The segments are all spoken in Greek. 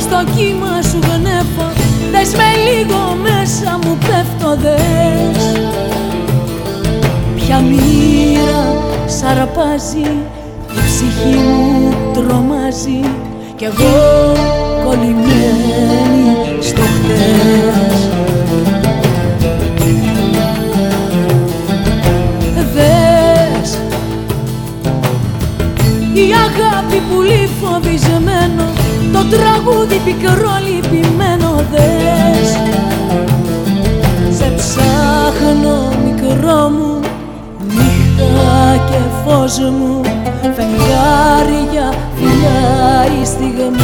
στο κύμα σου γνέφω. Δες με λίγο μέσα μου πέφτω δες Ποια μοίρα σαρπάζει η ψυχή μου τρομάζει. Κι εγώ κολλημένη στο χτες. Δες η αγάπη πουλί φοβισμένο το τραγούδι πικρό λυπημένο δες. Σε ψάχνω μικρό μου νύχτα και φως μου φεγγάρια, φιλιά οι στιγμές.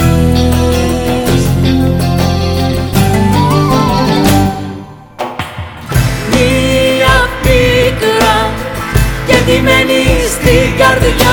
Μία πίκρα και μένει στην καρδιά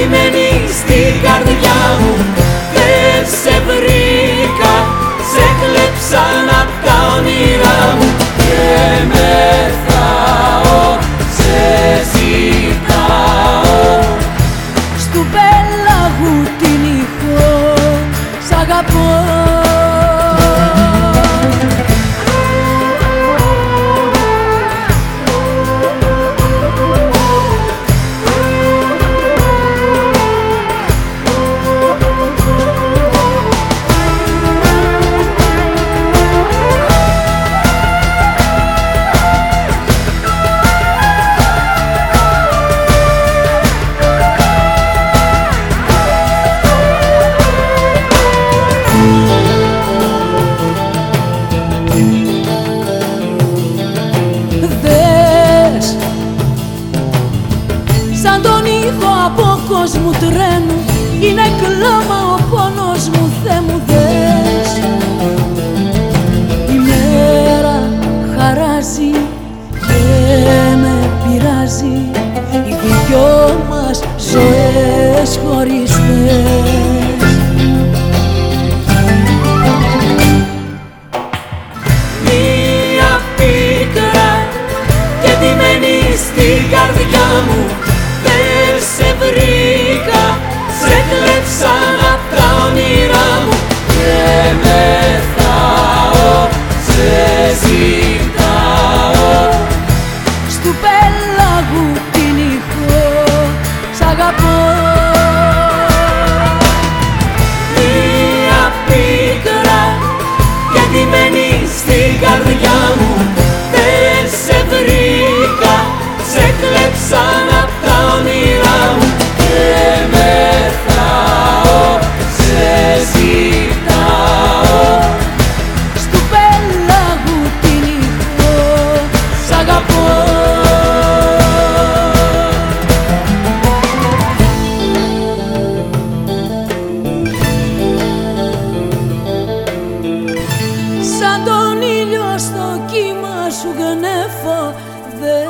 και μένει στην καρδιά μου. Δεν σε βρήκα, χαράζει και με πειράζει Οι δυο μας ζωές χωριστές Μία πίκρα και μένει στην καρδιά μου. Δεν σε βρήκα, σε κλέψαν καρδιά μου Δεν σε βρήκα, σε κλέψαν Σαν τον ήλιο στο κύμα σου γνέφω δε